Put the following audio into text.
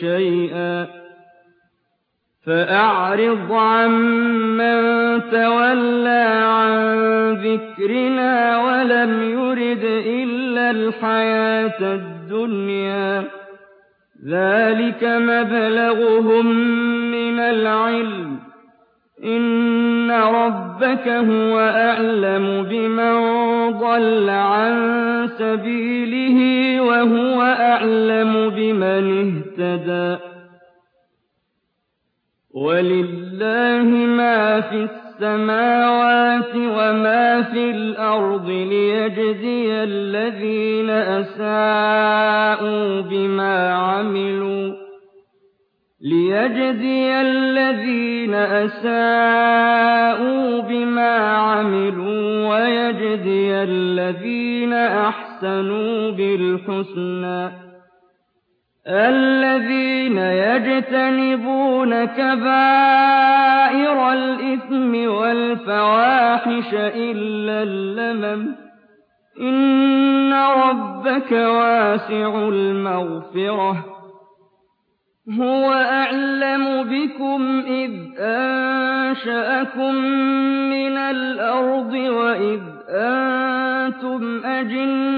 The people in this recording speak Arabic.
شَيْئًا ۚ فَأَعْرِضْ عَن مَّن تَوَلَّىٰ عَن ذِكْرِنَا وَلَمْ يُرِدْ إِلَّا الْحَيَاةَ الدُّنْيَا ۚ ذَٰلِكَ مَبْلَغُهُم مِّنَ الْعِلْمِ ۚ إِنَّ رَبَّكَ هُوَ أَعْلَمُ بِمَن ضَلَّ عَن سَبِيلِهِ وَلِلَّهِ مَا فِي السَّمَاوَاتِ وَمَا فِي الْأَرْضِ لِيَجْزِيَ الَّذِينَ أَسَاءُوا بِمَا عَمِلُوا وَيَجْزِيَ الَّذِينَ أَحْسَنُوا بِالْحُسْنَىٰ ۚ الَّذِينَ يَجْتَنِبُونَ كَبَائِرَ الْإِثْمِ وَالْفَوَاحِشَ إِلَّا اللَّمَمَ ۚ. إِنَّ رَبَّكَ وَاسِعُ الْمَغْفِرَةِ ۚ. هُوَ أَعْلَمُ بِكُمْ إِذْ أَنشَأَكُم مِّنَ الْأَرْضِ وَإِذْ أَنتُمْ أَجِنَّةٌ.